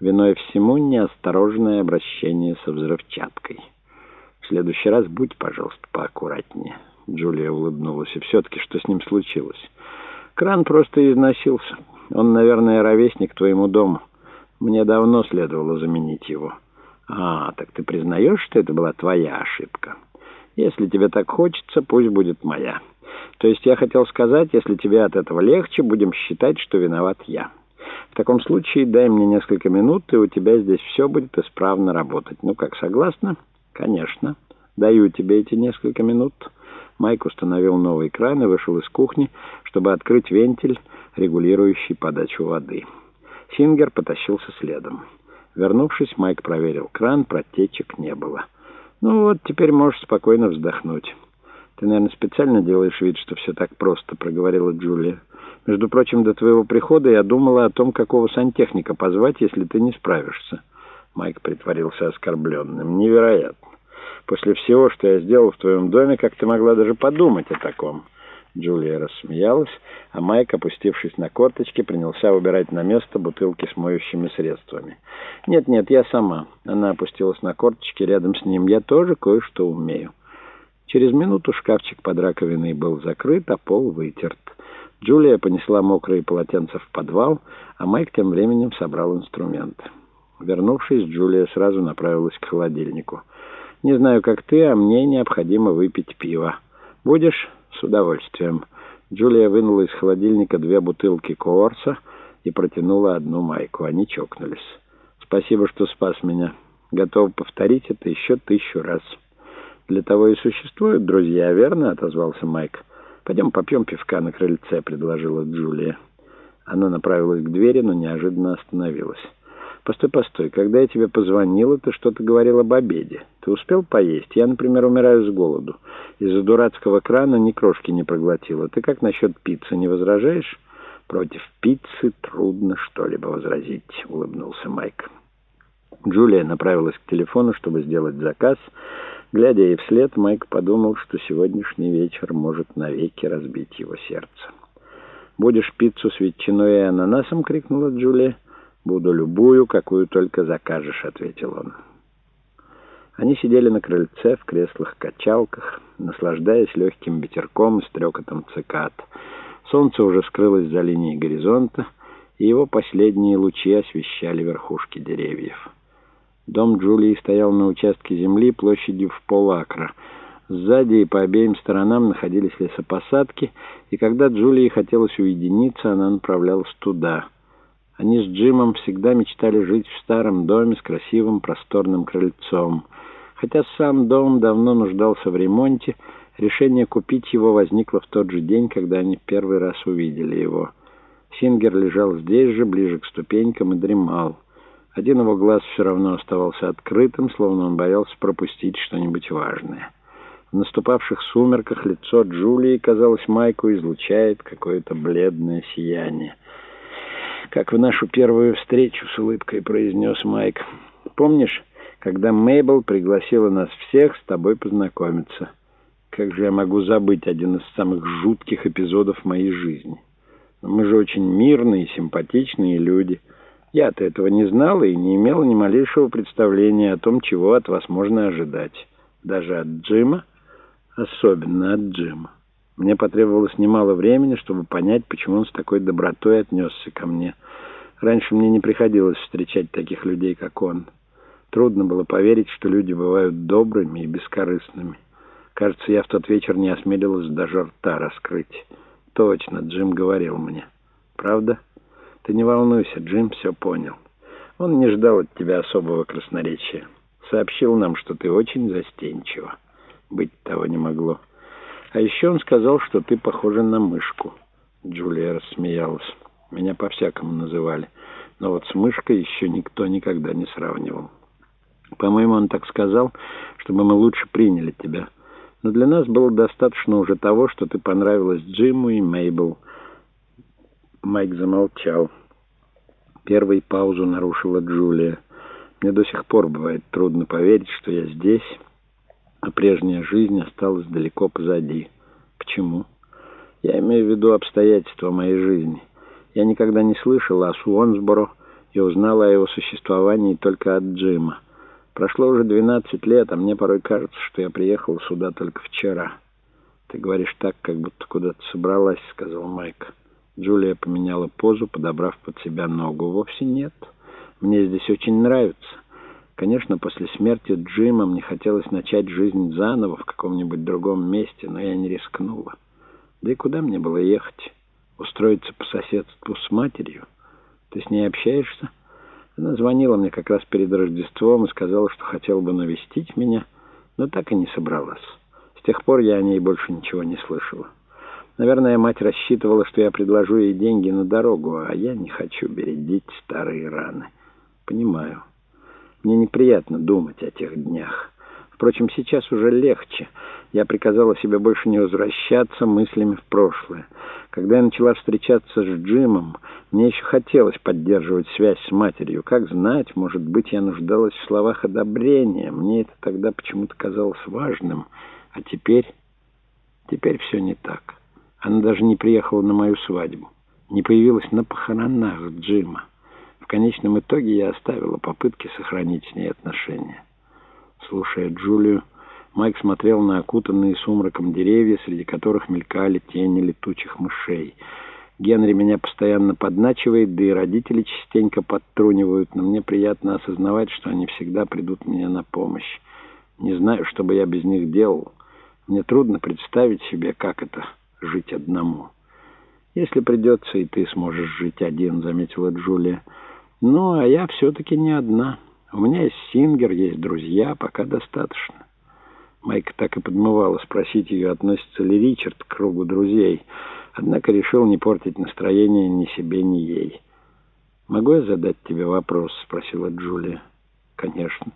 Виной всему неосторожное обращение со взрывчаткой. В следующий раз будь, пожалуйста, поаккуратнее. Джулия улыбнулась. И все-таки, что с ним случилось? Кран просто износился. Он, наверное, ровесник твоему дому. Мне давно следовало заменить его. А, так ты признаешь, что это была твоя ошибка? Если тебе так хочется, пусть будет моя. То есть я хотел сказать, если тебе от этого легче, будем считать, что виноват я. В таком случае дай мне несколько минут, и у тебя здесь все будет исправно работать. Ну как, согласна? Конечно. Даю тебе эти несколько минут. Майк установил новый кран и вышел из кухни, чтобы открыть вентиль, регулирующий подачу воды. Сингер потащился следом. Вернувшись, Майк проверил кран, протечек не было. «Ну вот, теперь можешь спокойно вздохнуть». «Ты, наверное, специально делаешь вид, что все так просто», — проговорила Джулия. «Между прочим, до твоего прихода я думала о том, какого сантехника позвать, если ты не справишься». Майк притворился оскорбленным. «Невероятно. После всего, что я сделал в твоем доме, как ты могла даже подумать о таком?» Джулия рассмеялась, а Майк, опустившись на корточки, принялся убирать на место бутылки с моющими средствами. «Нет-нет, я сама». Она опустилась на корточки рядом с ним. «Я тоже кое-что умею». Через минуту шкафчик под раковиной был закрыт, а пол вытерт. Джулия понесла мокрые полотенца в подвал, а Майк тем временем собрал инструменты. Вернувшись, Джулия сразу направилась к холодильнику. «Не знаю, как ты, а мне необходимо выпить пиво. Будешь?» «С удовольствием». Джулия вынула из холодильника две бутылки Коорса и протянула одну Майку. Они чокнулись. «Спасибо, что спас меня. Готов повторить это еще тысячу раз». «Для того и существуют друзья, верно?» — отозвался Майк. «Пойдем попьем пивка на крыльце», — предложила Джулия. Она направилась к двери, но неожиданно остановилась. «Постой, постой. Когда я тебе позвонила, ты что-то говорил об обеде. Ты успел поесть? Я, например, умираю с голоду. Из-за дурацкого крана ни крошки не проглотила. Ты как насчет пиццы, не возражаешь?» «Против пиццы трудно что-либо возразить», — улыбнулся Майк. Джулия направилась к телефону, чтобы сделать заказ, — Глядя ей вслед, Майк подумал, что сегодняшний вечер может навеки разбить его сердце. «Будешь пиццу с ветчиной и ананасом?» — крикнула Джулия. «Буду любую, какую только закажешь», — ответил он. Они сидели на крыльце в креслах-качалках, наслаждаясь легким ветерком и стрекотом цикад. Солнце уже скрылось за линией горизонта, и его последние лучи освещали верхушки деревьев. Дом Джулии стоял на участке земли площадью в полакра. Сзади и по обеим сторонам находились лесопосадки, и когда Джулии хотелось уединиться, она направлялась туда. Они с Джимом всегда мечтали жить в старом доме с красивым просторным крыльцом. Хотя сам дом давно нуждался в ремонте, решение купить его возникло в тот же день, когда они первый раз увидели его. Сингер лежал здесь же, ближе к ступенькам, и дремал. Один его глаз все равно оставался открытым, словно он боялся пропустить что-нибудь важное. В наступавших сумерках лицо Джулии, казалось, Майку излучает какое-то бледное сияние. «Как в нашу первую встречу с улыбкой», — произнес Майк. «Помнишь, когда Мейбл пригласила нас всех с тобой познакомиться? Как же я могу забыть один из самых жутких эпизодов моей жизни? Мы же очень мирные симпатичные люди». Я-то этого не знала и не имела ни малейшего представления о том, чего от вас можно ожидать. Даже от Джима, особенно от Джима. Мне потребовалось немало времени, чтобы понять, почему он с такой добротой отнесся ко мне. Раньше мне не приходилось встречать таких людей, как он. Трудно было поверить, что люди бывают добрыми и бескорыстными. Кажется, я в тот вечер не осмелилась даже рта раскрыть. Точно, Джим говорил мне. Правда? Ты не волнуйся, Джим все понял. Он не ждал от тебя особого красноречия. Сообщил нам, что ты очень застенчива. Быть того не могло. А еще он сказал, что ты похожа на мышку. Джулия рассмеялась. Меня по-всякому называли. Но вот с мышкой еще никто никогда не сравнивал. По-моему, он так сказал, чтобы мы лучше приняли тебя. Но для нас было достаточно уже того, что ты понравилась Джиму и Мейбл. Майк замолчал. Первой паузу нарушила Джулия. Мне до сих пор бывает трудно поверить, что я здесь, а прежняя жизнь осталась далеко позади. Почему? Я имею в виду обстоятельства моей жизни. Я никогда не слышал о Суонсборо и узнала о его существовании только от Джима. Прошло уже 12 лет, а мне порой кажется, что я приехал сюда только вчера. «Ты говоришь так, как будто куда-то собралась», — сказал Майк. Джулия поменяла позу, подобрав под себя ногу. «Вовсе нет. Мне здесь очень нравится. Конечно, после смерти Джима мне хотелось начать жизнь заново в каком-нибудь другом месте, но я не рискнула. Да и куда мне было ехать? Устроиться по соседству с матерью? Ты с ней общаешься?» Она звонила мне как раз перед Рождеством и сказала, что хотела бы навестить меня, но так и не собралась. С тех пор я о ней больше ничего не слышала. Наверное, мать рассчитывала, что я предложу ей деньги на дорогу, а я не хочу бередить старые раны. Понимаю. Мне неприятно думать о тех днях. Впрочем, сейчас уже легче. Я приказала себе больше не возвращаться мыслями в прошлое. Когда я начала встречаться с Джимом, мне еще хотелось поддерживать связь с матерью. Как знать, может быть, я нуждалась в словах одобрения. Мне это тогда почему-то казалось важным. А теперь... Теперь все не так. Она даже не приехала на мою свадьбу. Не появилась на похоронах Джима. В конечном итоге я оставила попытки сохранить с ней отношения. Слушая Джулию, Майк смотрел на окутанные сумраком деревья, среди которых мелькали тени летучих мышей. Генри меня постоянно подначивает, да и родители частенько подтрунивают, но мне приятно осознавать, что они всегда придут мне на помощь. Не знаю, что бы я без них делал. Мне трудно представить себе, как это — жить одному. «Если придется, и ты сможешь жить один», — заметила Джулия. «Ну, а я все-таки не одна». У меня есть Сингер, есть друзья, пока достаточно. Майк так и подмывала спросить ее, относится ли Ричард к кругу друзей, однако решил не портить настроение ни себе, ни ей. «Могу я задать тебе вопрос?» — спросила Джулия. «Конечно».